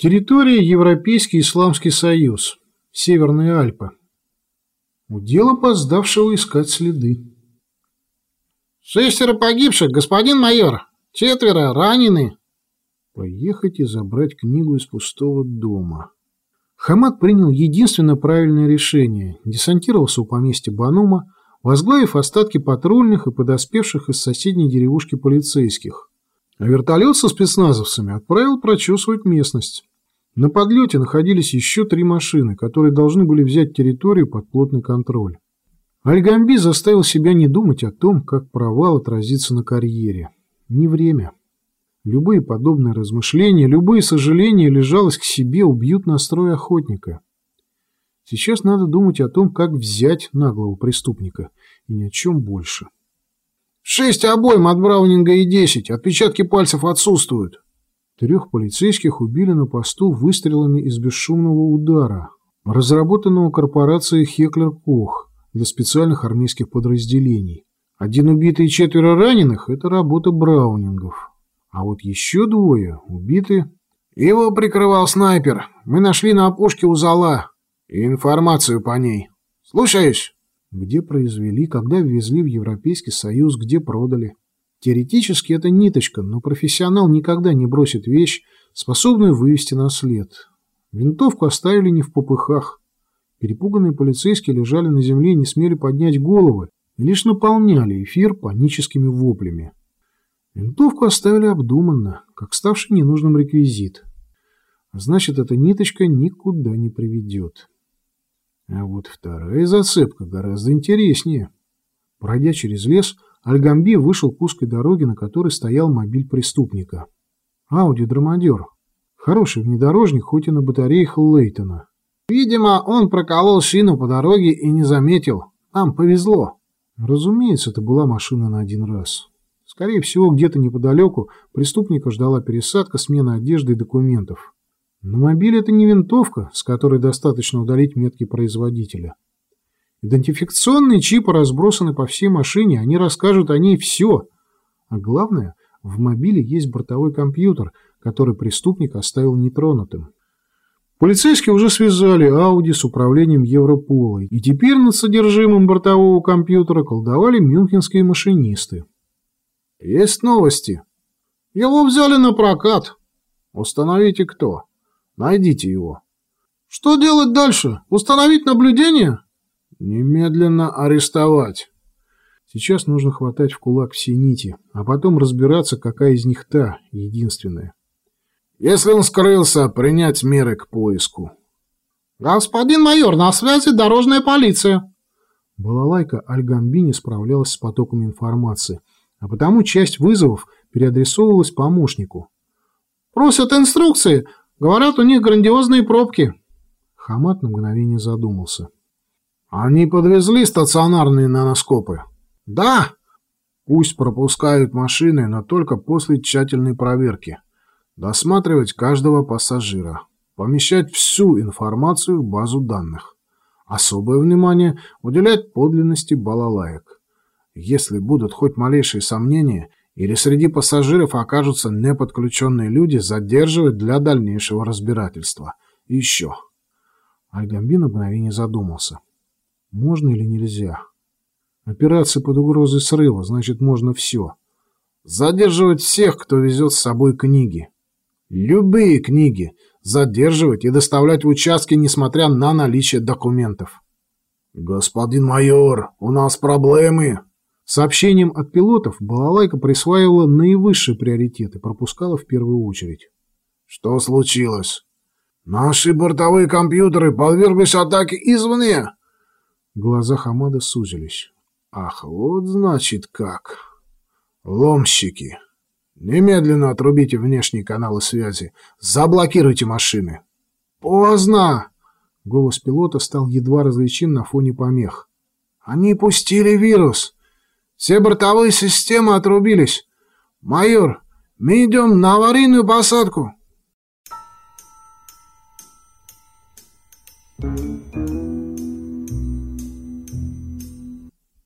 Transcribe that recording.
Территория Европейский Исламский Союз. Северные Альпы. Удел опоздавшего искать следы. «Шестеро погибших, господин майор! Четверо ранены!» Поехать и забрать книгу из пустого дома. Хамад принял единственно правильное решение, десантировался у поместья Банума, возглавив остатки патрульных и подоспевших из соседней деревушки полицейских. А вертолет со спецназовцами отправил прочесывать местность. На подлете находились еще три машины, которые должны были взять территорию под плотный контроль. Альгамби заставил себя не думать о том, как провал отразится на карьере. Не время. Любые подобные размышления, любые сожаления лежалось к себе, убьют настрой охотника. Сейчас надо думать о том, как взять наглого преступника, и ни о чем больше. «Шесть обоим от Браунинга и десять, отпечатки пальцев отсутствуют», Трех полицейских убили на посту выстрелами из бесшумного удара, разработанного корпорацией Хеклер Кох для специальных армейских подразделений. Один убитый и четверо раненых – это работа браунингов. А вот еще двое убиты. Его прикрывал снайпер. Мы нашли на опушке у зала. И информацию по ней. Слушаюсь. Где произвели, когда ввезли в Европейский Союз, где продали. Теоретически это ниточка, но профессионал никогда не бросит вещь, способную вывести на след. Винтовку оставили не в попыхах. Перепуганные полицейские лежали на земле и не смели поднять головы, лишь наполняли эфир паническими воплями. Винтовку оставили обдуманно, как ставший ненужным реквизит. значит, эта ниточка никуда не приведет. А вот вторая зацепка гораздо интереснее. Пройдя через лес, Альгамби вышел к узкой дороге, на которой стоял мобиль преступника. Ауди Драмадер. Хороший внедорожник, хоть и на батареях Лейтона. Видимо, он проколол шину по дороге и не заметил. Нам повезло. Разумеется, это была машина на один раз. Скорее всего, где-то неподалеку преступника ждала пересадка, смена одежды и документов. Но мобиль – это не винтовка, с которой достаточно удалить метки производителя. Идентификационные чипы разбросаны по всей машине, они расскажут о ней все. А главное, в мобиле есть бортовой компьютер, который преступник оставил нетронутым. Полицейские уже связали Ауди с управлением Европола, и теперь над содержимым бортового компьютера колдовали мюнхенские машинисты. «Есть новости. Его взяли на прокат. Установите кто. Найдите его». «Что делать дальше? Установить наблюдение?» Немедленно арестовать. Сейчас нужно хватать в кулак все нити, а потом разбираться, какая из них та, единственная. Если он скрылся, принять меры к поиску. Господин майор, на связи дорожная полиция. Балалайка Альгамбини справлялась с потоками информации, а потому часть вызовов переадресовывалась помощнику. Просят инструкции. Говорят, у них грандиозные пробки. Хамат на мгновение задумался. Они подвезли стационарные наноскопы? Да. Пусть пропускают машины, но только после тщательной проверки. Досматривать каждого пассажира. Помещать всю информацию в базу данных. Особое внимание уделять подлинности балалаек. Если будут хоть малейшие сомнения, или среди пассажиров окажутся неподключенные люди, задерживать для дальнейшего разбирательства. И еще. Альгамби на мгновение задумался. Можно или нельзя? Операция под угрозой срыва, значит, можно все. Задерживать всех, кто везет с собой книги. Любые книги. Задерживать и доставлять в участки, несмотря на наличие документов. «Господин майор, у нас проблемы!» Сообщением от пилотов балалайка присваивала наивысший приоритет и пропускала в первую очередь. «Что случилось?» «Наши бортовые компьютеры подверглись атаке извне!» Глаза Хамада сузились. «Ах, вот значит как! Ломщики! Немедленно отрубите внешние каналы связи! Заблокируйте машины!» «Поздно!» Голос пилота стал едва различим на фоне помех. «Они пустили вирус! Все бортовые системы отрубились! Майор, мы идем на аварийную посадку!» Thank you.